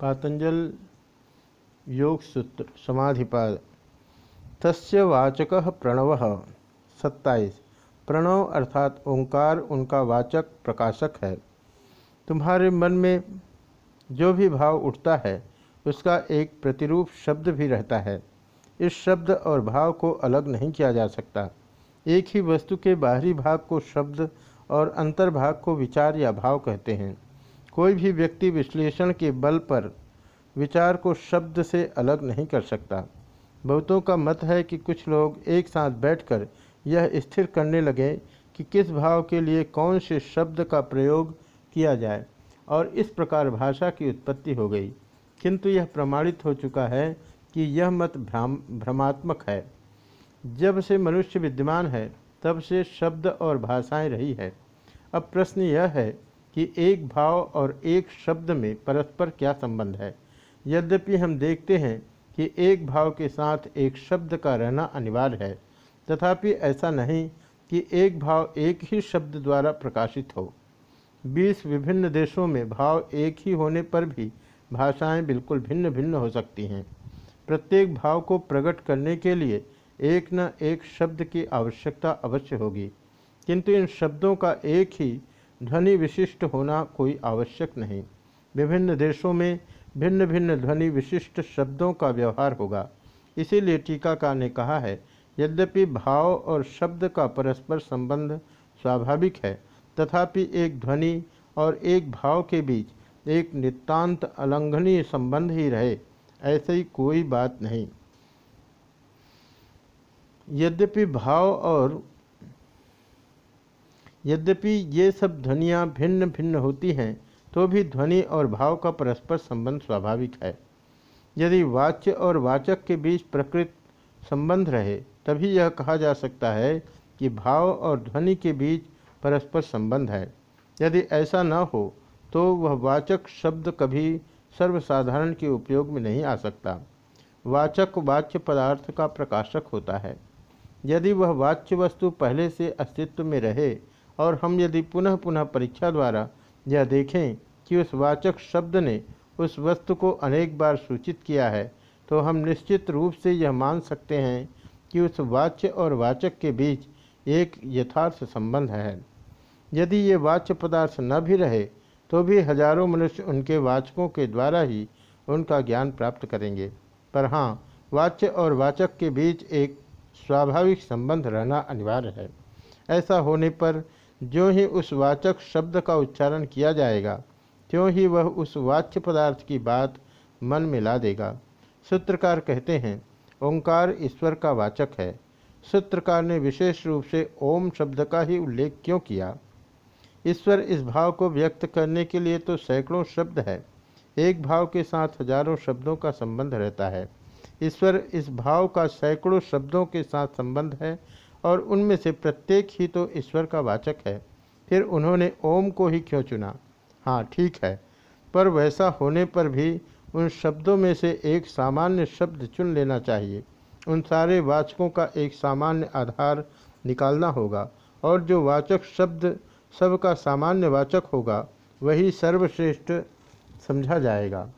पातंजल योग सूत्र, समाधिपाद। तस्य वाचक प्रणव, सत्ताईस। प्रणव अर्थात ओंकार, उनका वाचक, प्रकाशक है। तुम्हारे मन में जो भी भाव उठता है, उसका एक प्रतिरूप शब्द भी रहता है। इस शब्द और भाव को अलग नहीं किया जा सकता। एक ही वस्तु के बाहरी भाग को शब्द और अंतर्भाग को विचार या भाव कहते हैं। कोई भी व्यक्ति विश्लेषण के बल पर विचार को शब्द से अलग नहीं कर सकता। बहुतों का मत है कि कुछ लोग एक साथ बैठकर यह स्थिर करने लगे कि किस भाव के लिए कौन से शब्द का प्रयोग किया जाए और इस प्रकार भाषा की उत्पत्ति हो गई। किंतु यह प्रमाणित हो चुका है कि यह मत भ्राम, भ्रमात्मक है। जब से मनुष्य विद्यमान है, तब से शब्द और भाषाएँ रही है। अब प्रश्न यह है कि एक भाव और एक शब्द में परस्पर क्या संबंध है। यद्यपि हम देखते हैं कि एक भाव के साथ एक शब्द का रहना अनिवार्य है, तथापि ऐसा नहीं कि एक भाव एक ही शब्द द्वारा प्रकाशित हो। बीस विभिन्न देशों में भाव एक ही होने पर भी भाषाएँ बिल्कुल भिन्न भिन्न हो सकती हैं। प्रत्येक भाव को प्रकट करने के लिए एक न एक शब्द की आवश्यकता अवश्य होगी, किंतु इन शब्दों का एक ही ध्वनि विशिष्ट होना कोई आवश्यक नहीं। विभिन्न देशों में भिन्न भिन्न ध्वनि विशिष्ट शब्दों का व्यवहार होगा। इसीलिए टीकाकार ने कहा है, यद्यपि भाव और शब्द का परस्पर संबंध स्वाभाविक है, तथापि एक ध्वनि और एक भाव के बीच एक नितांत अलंघनीय संबंध ही रहे, ऐसी कोई बात नहीं। यद्यपि भाव और यद्यपि ये सब ध्वनियाँ भिन्न भिन्न होती हैं तो भी ध्वनि और भाव का परस्पर संबंध स्वाभाविक है। यदि वाच्य और वाचक के बीच प्रकृत संबंध रहे, तभी यह कहा जा सकता है कि भाव और ध्वनि के बीच परस्पर संबंध है। यदि ऐसा न हो तो वह वाचक शब्द कभी सर्वसाधारण के उपयोग में नहीं आ सकता। वाचक वाच्य पदार्थ का प्रकाशक होता है। यदि वह वाच्य वस्तु पहले से अस्तित्व में रहे और हम यदि पुनः पुनः परीक्षा द्वारा यह देखें कि उस वाचक शब्द ने उस वस्तु को अनेक बार सूचित किया है तो हम निश्चित रूप से यह मान सकते हैं कि उस वाच्य और वाचक के बीच एक यथार्थ संबंध है। यदि ये वाच्य पदार्थ न भी रहे तो भी हज़ारों मनुष्य उनके वाचकों के द्वारा ही उनका ज्ञान प्राप्त करेंगे। पर हाँ वाच्य और वाचक के बीच एक स्वाभाविक संबंध रहना अनिवार्य है। ऐसा होने पर जो ही उस वाचक शब्द का उच्चारण किया जाएगा, त्यों ही वह उस वाच्य पदार्थ की बात मन में ला देगा। सूत्रकार कहते हैं, ओंकार ईश्वर का वाचक है। सूत्रकार ने विशेष रूप से ओम शब्द का ही उल्लेख क्यों किया? ईश्वर इस भाव को व्यक्त करने के लिए तो सैकड़ों शब्द है। एक भाव के साथ हज़ारों शब्दों का संबंध रहता है। ईश्वर इस भाव का सैकड़ों शब्दों के साथ संबंध है और उनमें से प्रत्येक ही तो ईश्वर का वाचक है। फिर उन्होंने ओम को ही क्यों चुना? हाँ ठीक है। पर वैसा होने पर भी उन शब्दों में से एक सामान्य शब्द चुन लेना चाहिए। उन सारे वाचकों का एक सामान्य आधार निकालना होगा और जो वाचक शब्द सबका सामान्य वाचक होगा, वही सर्वश्रेष्ठ समझा जाएगा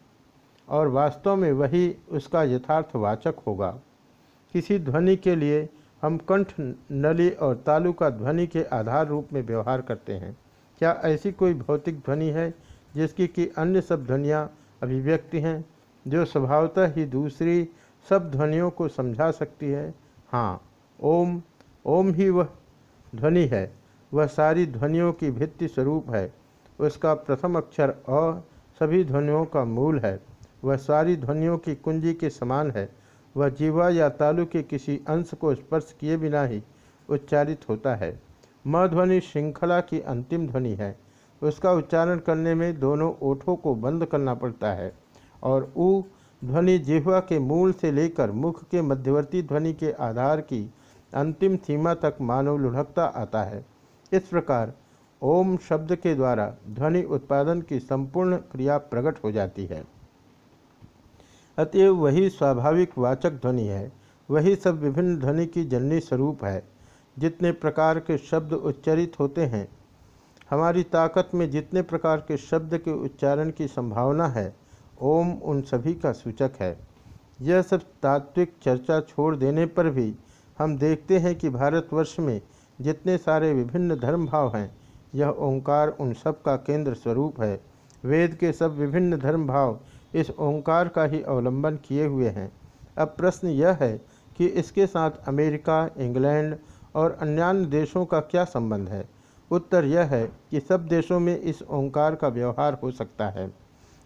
और वास्तव में वही उसका यथार्थ वाचक होगा। किसी ध्वनि के लिए हम कंठ, नली और तालु का ध्वनि के आधार रूप में व्यवहार करते हैं। क्या ऐसी कोई भौतिक ध्वनि है जिसकी कि अन्य सब ध्वनियाँ अभिव्यक्ति हैं, जो स्वभावतः ही दूसरी सब ध्वनियों को समझा सकती है? हाँ ओम ओम ही वह ध्वनि है। वह सारी ध्वनियों की भित्ति स्वरूप है। उसका प्रथम अक्षर अ सभी ध्वनियों का मूल है। वह सारी ध्वनियों की कुंजी के समान है। वह जीवा या तालु के किसी अंश को स्पर्श किए बिना ही उच्चारित होता है। म ध्वनि श्रृंखला की अंतिम ध्वनि है। उसका उच्चारण करने में दोनों ओठों को बंद करना पड़ता है और उ ध्वनि जिह्वा के मूल से लेकर मुख के मध्यवर्ती ध्वनि के आधार की अंतिम सीमा तक मानव लुढ़कता आता है। इस प्रकार ओम शब्द के द्वारा ध्वनि उत्पादन की संपूर्ण क्रिया प्रकट हो जाती है। अतएव वही स्वाभाविक वाचक ध्वनि है। वही सब विभिन्न ध्वनि की जननी स्वरूप है। जितने प्रकार के शब्द उच्चरित होते हैं, हमारी ताकत में जितने प्रकार के शब्द के उच्चारण की संभावना है, ओम उन सभी का सूचक है। यह सब तात्विक चर्चा छोड़ देने पर भी हम देखते हैं कि भारतवर्ष में जितने सारे विभिन्न धर्म भाव हैं, यह ओंकार उन सब का केंद्र स्वरूप है। वेद के सब विभिन्न धर्म भाव इस ओंकार का ही अवलंबन किए हुए हैं। अब प्रश्न यह है कि इसके साथ अमेरिका, इंग्लैंड और अन्य देशों का क्या संबंध है? उत्तर यह है कि सब देशों में इस ओंकार का व्यवहार हो सकता है।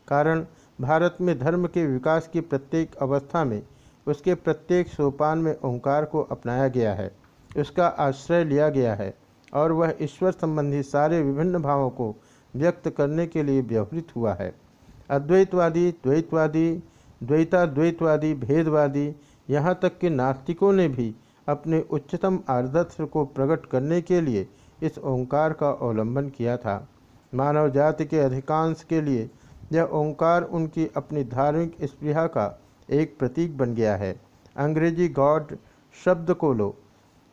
कारण, भारत में धर्म के विकास की प्रत्येक अवस्था में उसके प्रत्येक सोपान में ओंकार को अपनाया गया है। उसका आश्रय लिया गया है और वह ईश्वर संबंधी सारे विभिन्न भावों को व्यक्त करने के लिए व्यवहृत हुआ है। अद्वैतवादी, द्वैतवादी, द्वैताद्वैतवादी, भेदवादी, यहाँ तक कि नास्तिकों ने भी अपने उच्चतम आदर्श को प्रकट करने के लिए इस ओंकार का अवलंबन किया था। मानव जाति के अधिकांश के लिए यह ओंकार उनकी अपनी धार्मिक स्पृहा का एक प्रतीक बन गया है। अंग्रेज़ी गॉड शब्द को लो।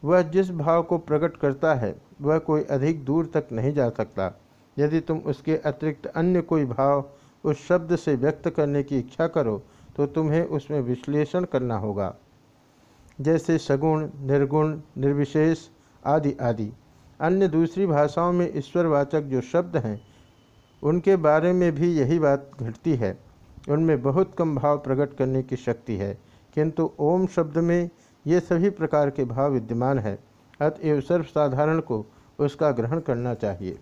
वह जिस भाव को प्रकट करता है, वह कोई अधिक दूर तक नहीं जा सकता। यदि तुम उसके अतिरिक्त अन्य कोई भाव उस शब्द से व्यक्त करने की इच्छा करो तो तुम्हें उसमें विश्लेषण करना होगा। जैसे सगुण, निर्गुण, निर्विशेष आदि आदि। अन्य दूसरी भाषाओं में ईश्वरवाचक जो शब्द हैं, उनके बारे में भी यही बात घटती है। उनमें बहुत कम भाव प्रकट करने की शक्ति है, किंतु ओम शब्द में ये सभी प्रकार के भाव विद्यमान है, अतएव सर्वसाधारण को उसका ग्रहण करना चाहिए।